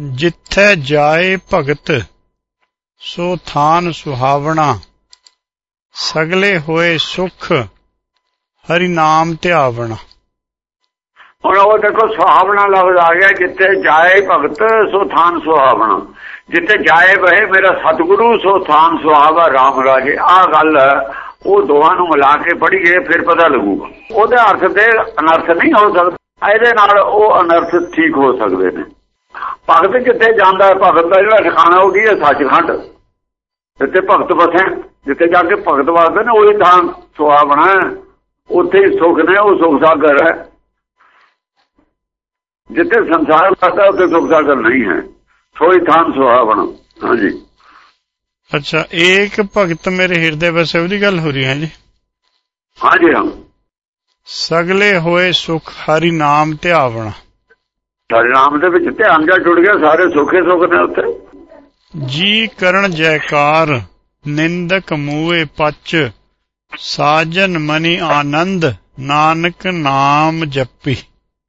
ਜਿੱਥੈ ਜਾਏ ਭਗਤ, ਸੋ ਥਾਨ ਸੁਹਾਵਣਾ। ਸਗਲੇ ਹੋਏ ਸੁਖ, ਹਰੀ ਨਾਮ ਧਿਆਵਣਾ। ਹੁਣ ਉਹ ਦੇਖੋ, ਸੁਹਾਵਣਾ ਲਫ਼ਜ਼ ਆ ਗਿਆ, ਜਿੱਥੇ ਜਾਏ ਭਗਤ, ਸੋ ਥਾਨ ਸੁਹਾਵਣਾ। ਜਿੱਥੇ ਜਾਏ ਬਹਿ ਮੇਰਾ ਸਤਿਗੁਰੂ, ਸੋ ਥਾਨ ਸੁਹਾਵਾ RAM ਰਾਜੇ। ਆ ਗੱਲ ਉਹ ਦੋਹਾਂ ਨੂੰ ਮਿਲਾ ਕੇ ਪੜ੍ਹੀਏ, ਫਿਰ ਪਤਾ ਲੱਗੂਗਾ। ਉਹਦੇ ਅਰਥ ਤੇ ਅਨਰਥ ਨਹੀਂ ਹੋ ਸਕਦਾ। ਇਹਦੇ ਨਾਲ ਉਹ ਅਨਰਥ ਠੀਕ ਹੋ ਸਕਦੇ ਨੇ। ਭਗਤ ਜਿੱਥੇ ਜਾਂਦਾ ਹੈ ਭਗਤ ਦਾ ਜਿਹੜਾ ਠਿਕਾਣਾ ਉਹ ਕੀ ਹੈ ਸੱਚਖੰਡ। ਜਿੱਥੇ ਭਗਤ ਵਸੇ ਜਿੱਥੇ ਜਾ ਕੇ ਭਗਤ ਵਸਦੇ ਨੇ ਉਹੀ ਥਾਂ ਸੁਹਾਵਣਾ ਉੱਥੇ ਹੀ ਸੁਖ ਨੇ ਉਹ ਸੁਖ ਸਾਗਰ ਹੈ। ਜਿੱਥੇ ਸੰਸਾਰ ਵਸਦਾ ਉੱਥੇ ਸੁਖ ਸਾਗਰ ਨਹੀਂ ਹੈ। ਸੋਈ ਥਾਂ ਸੁਹਾਵਣਾ ਹਾਂਜੀ। ਅੱਛਾ ਏਕ ਭਗਤ ਮੇਰੇ ਹਿਰਦੇ ਵਸੇ ਉਹਦੀ ਗੱਲ ਹੋ ਰਹੀ ਹੈ ਜੀ? ਹਾਂਜੀ ਹਾਂ। ਸਗਲੇ ਹੋਏ ਸੁਖ ਹਰੀ ਨਾਮ ਧਿਆਵਣਾ। ਨਾਮ ਦੇ ਵਿੱਚ ਧਿਆਨ ਜਾ ਜੁੜ ਗਿਆ ਸਾਰੇ ਸੁਖੇ ਸੁਖ ਨੇ ਉੱਥੇ। ਜੀ ਕਰਨ ਜੈਕਾਰ ਨਿੰਦਕ ਮੂਏ ਪਚ ਸਾਜਨ ਮਨੀ ਆਨੰਦ ਨਾਨਕ ਨਾਮ ਜਪੀ।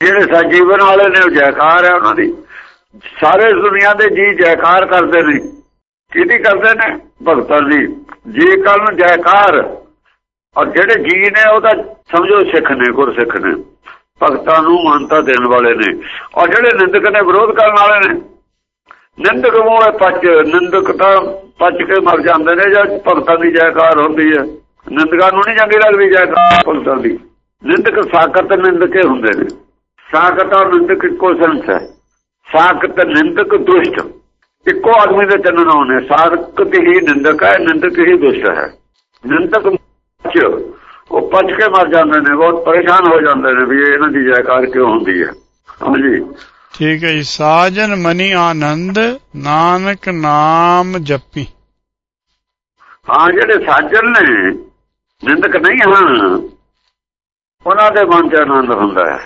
ਜਿਹੜੇ ਸਜੀਵਨ ਵਾਲੇ ਨੇ ਉਹ ਜੈਕਾਰ ਹੈ ਉਹਨਾਂ ਦੀ। ਸਾਰੇ ਦੁਨੀਆ ਦੇ ਜੀ ਜੈਕਾਰ ਕਰਦੇ ਨੇ। ਕਿਹਦੀ ਕਰਦੇ ਨੇ? ਭਗਤਾਂ ਦੀ। ਜੀ ਕਰਨ ਜੈਕਾਰ। ਔਰ ਜਿਹੜੇ ਜੀ ਨੇ ਉਹ ਤਾਂ ਸਮਝੋ ਸਿੱਖ ਨੇ ਗੁਰਸਿੱਖ ਨੇ। ਭਗਤਾਂ ਨੂੰ ਮਾਨਤਾ ਦੇਣ ਵਾਲੇ ਨੇ। ਔਰ ਜਿਹੜੇ ਨਿੰਦਕ ਨੇ, ਵਿਰੋਧ ਕਰਨ ਵਾਲੇ ਨੇ, ਨਿੰਦਕ ਮੋਏ ਪੱਚ ਨਿੰਦਕ ਤਾਂ ਪੱਚ ਕੇ ਮਰ ਜਾਂਦੇ ਨੇ ਜਦ ਭਗਤਾਂ ਦੀ ਜੈਕਾਰ ਹੁੰਦੀ ਹੈ। ਨਿੰਦਕਾਂ ਨੂੰ ਨਹੀਂ ਚੰਗੀ ਲੱਗਦੀ ਜੈਕਾਰ ਭਗਤਾਂ ਦੀ। ਨਿੰਦਕ ਸਾਕਤ ਨਿੰਦਕੇ ਹੁੰਦੇ ਨੇ। ਸਾਕਤ ਔਰ ਨਿੰਦਕ ਇੱਕੋ ਸੰਸ ਹੈ। ਸਾਕਤ ਨਿੰਦਕ ਦੁਸ਼ਟ। ਇੱਕੋ ਆਦਮੀ ਦੇ ਤਿੰਨ ਨਾਮ ਨੇ। ਸਾਕਤ ਹੀ ਨਿੰਦਕ ਹੈ, ਨਿੰਦਕ ਹੀ ਦੁਸ਼ਟ ਹੈ। ਨਿੰਦਕ ਚ ਉਹ ਪੱਚ ਕੇ ਮਰ ਜਾਂਦੇ ਨੇ ਬਹੁਤ ਪਰੇਸ਼ਾਨ ਹੋ ਜਾਂਦੇ ਨੇ ਵੀ ਇਹਨਾਂ ਦੀ ਜੈਕਾਰ ਕਿਉਂ ਹੁੰਦੀ ਹੈ। ਹਾਂਜੀ। ਠੀਕ ਹੈ ਜੀ। ਸਾਜਨ ਮਨੀ ਆਨੰਦ ਨਾਨਕ ਨਾਮ ਜਪੀ। ਹਾਂ ਜਿਹੜੇ ਸਾਜਨ ਨੇ ਨਿੰਦਕ ਨਹੀਂ ਹਨ ਉਹਨਾਂ ਦੇ ਮਨ 'ਚ ਆਨੰਦ ਹੁੰਦਾ ਹੈ।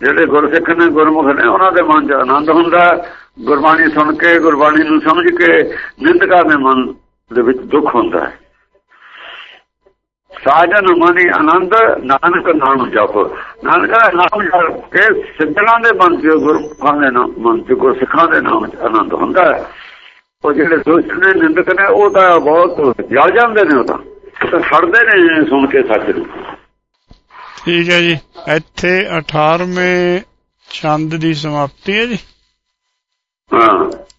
ਜਿਹੜੇ ਗੁਰਸਿੱਖ ਨੇ ਗੁਰਮੁਖ ਨੇ ਉਹਨਾਂ ਦੇ ਮਨ 'ਚ ਆਨੰਦ ਹੁੰਦਾ ਗੁਰਬਾਣੀ ਸੁਣ ਕੇ ਗੁਰਬਾਣੀ ਨੂੰ ਸਮਝ ਕੇ ਨਿੰਦਕਾਂ ਦੇ ਮਨ ਦੇ ਵਿੱਚ ਦੁੱਖ ਹੁੰਦਾ ਹੈ। ਸਾਜਨ ਮਨੀ ਆਨੰਦ ਨਾਨਕ ਨਾਮ ਜਪ। ਨਾਨਕ ਨਾਮ ਜਪ ਕੇ ਸਿੱਧਾਂ ਦੇ ਮਨ 'ਚ ਗੁਰਮੁਖਾਂ ਦੇ ਨਾਮ ਮਨ 'ਚ ਗੁਰਸਿੱਖਾਂ ਦੇ ਨਾਮ 'ਚ ਆਨੰਦ ਹੁੰਦਾ ਹੈ। ਉਹ ਜਿਹੜੇ ਨੇ ਨਿੰਦਕ ਨੇ ਉਹ ਤਾਂ ਬਹੁਤ ਜਲ ਜਾਂਦੇ ਨੇ ਤਾਂ ਉਹ ਤਾਂ। ਸੜਦੇ ਨੇ ਸੁਣ ਕੇ ਸੱਚ ਨੂੰ। ਠੀਕ ਹੈ ਜੀ। ਇੱਥੇ 18ਵੇਂ ਛੰਦ ਦੀ ਸਮਾਪਤੀ ਹੈ ਜੀ। ਹਾਂ।